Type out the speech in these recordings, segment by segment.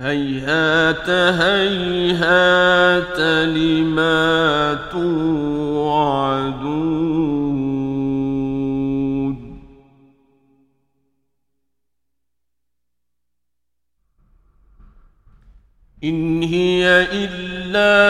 هيهات هيهات لما توعدون. إن هي إلا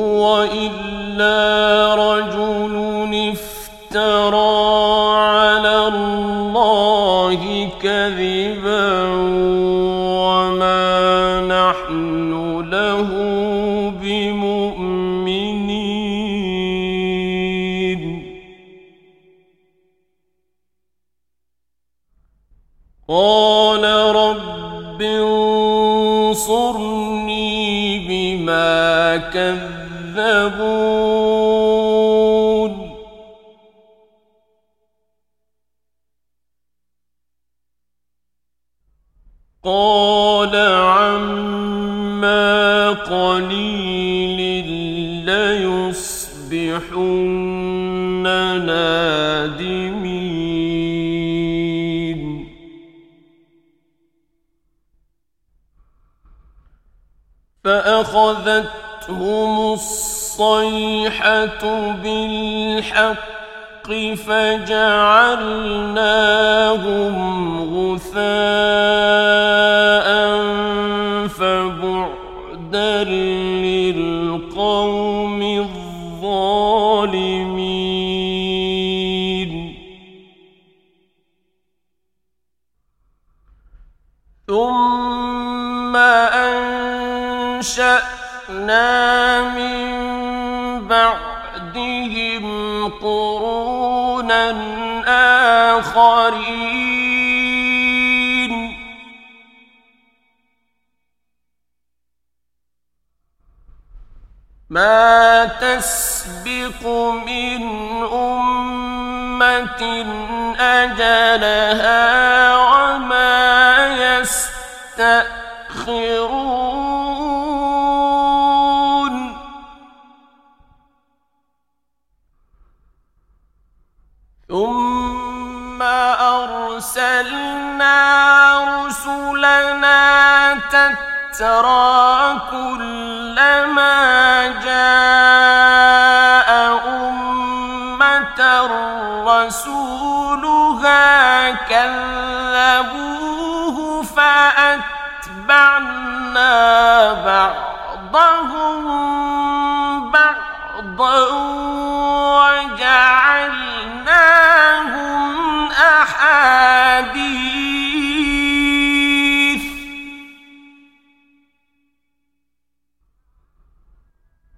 قال رب انصرني بما كذبون. قال عما قليل ليصبحن نادمين. فأخذتهم الصيحة بالحق فجعلناهم غثاء فبعدا للقوم الظالمين ثم أنشأنا من بعدهم قرونا آخرين ما تسبق من أمة أجلها وما يستأخرون تترى كلما جاء أمة رسولها كذبوه فأتبعنا بعضهم بعضا وجعلناهم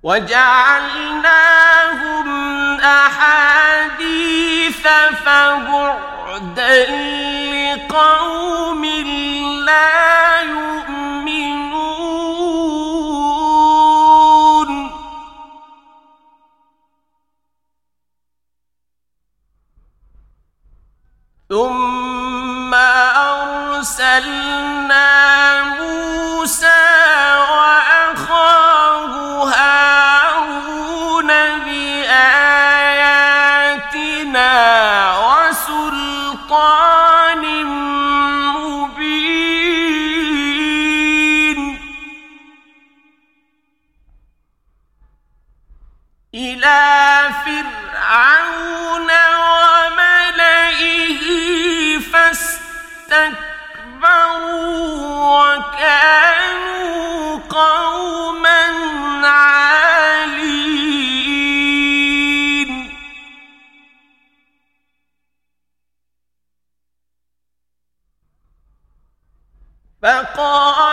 وجعلناهم أحاديث فبعدا لقوم لا يؤمنون. ثم أرسلنا فقال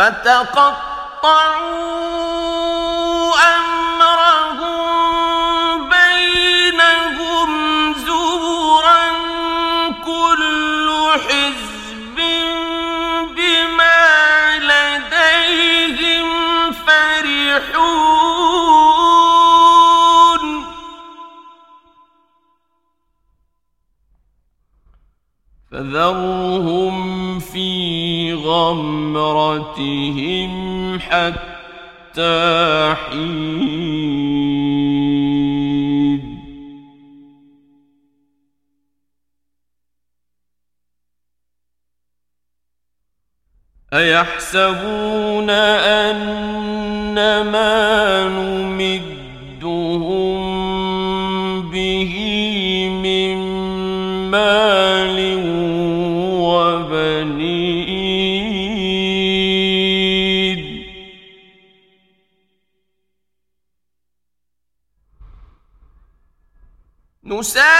فتقطعوا أمرهم بينهم زبرا كل حزب بما لديهم فرحون. فذرهم في غمرتهم حتى حين. أيحسبون أن موسى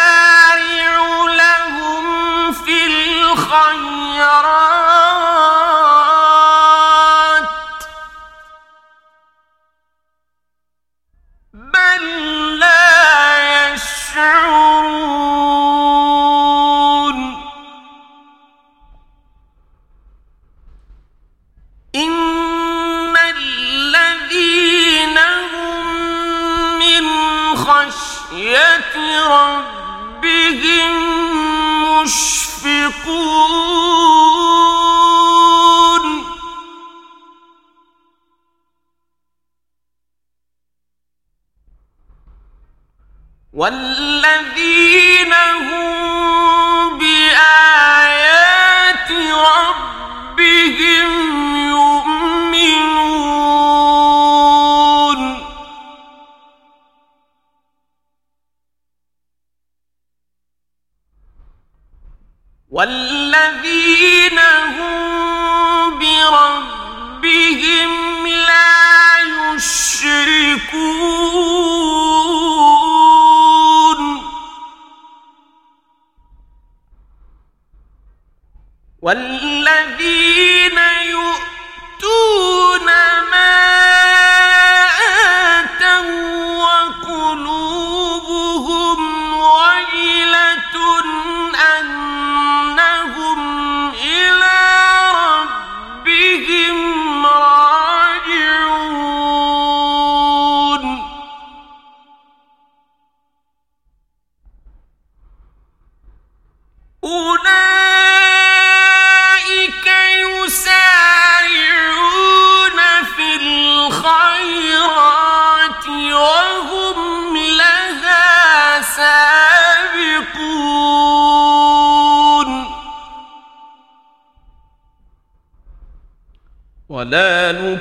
والذين هم بربهم لا يشركون. والذين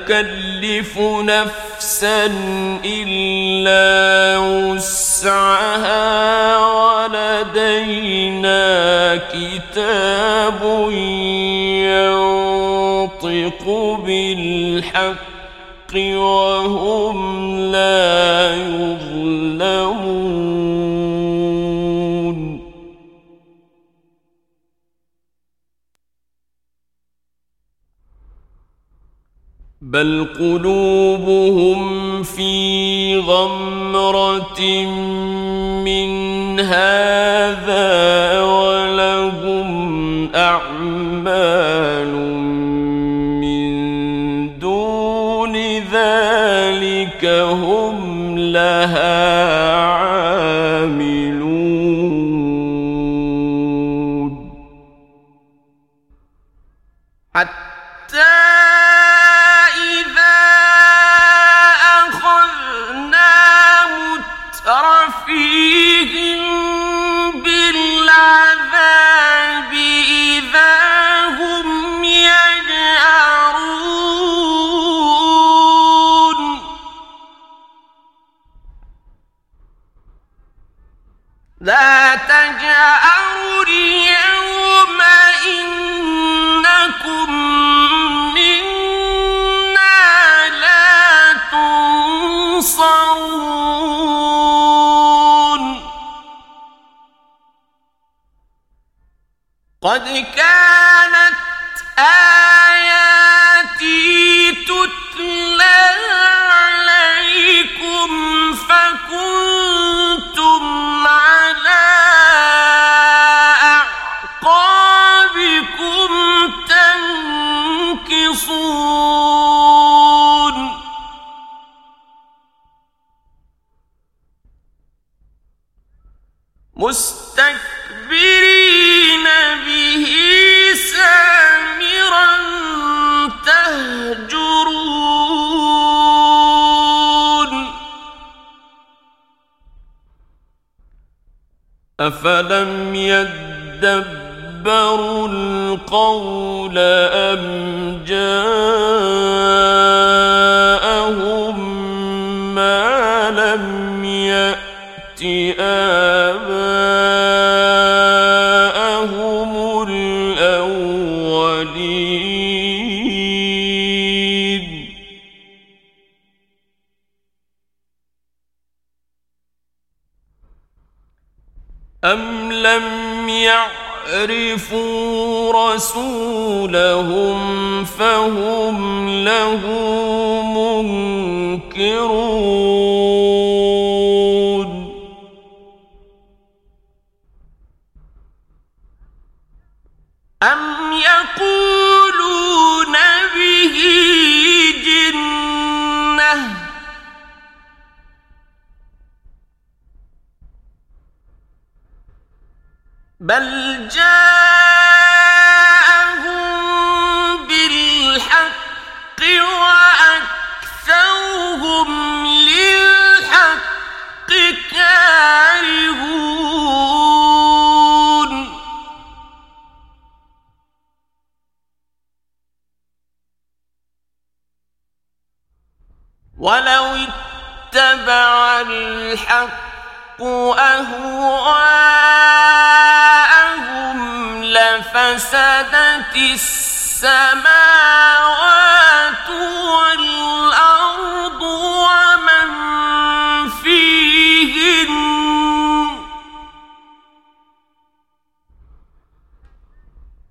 نكلف نفسا إلا وسعها ولدينا كتاب ينطق بالحق وهم لا يظلمون بل قلوبهم في غمرة من هذا ولهم أعمال قد كانت آه أفلم يدبروا القول أم جاءهم ما لم أم لم يعرفوا رسولهم فهم له منكرون أم يقول بل جاءهم بالحق وأكثرهم للحق كارهون. ولو اتبع الحق أهواءهم فسدت السماوات والأرض ومن فيهن.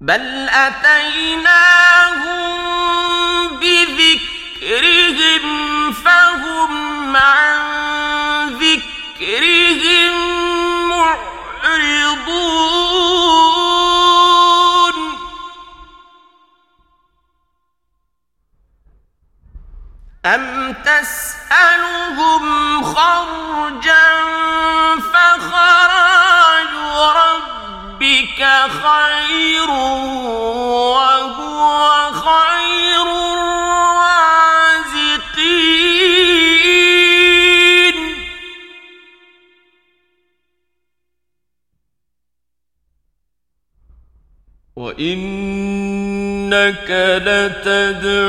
بل أتيناهم تسألهم خرجا فخراج ربك خير وهو خير الرازقين. وإن لتدعوهم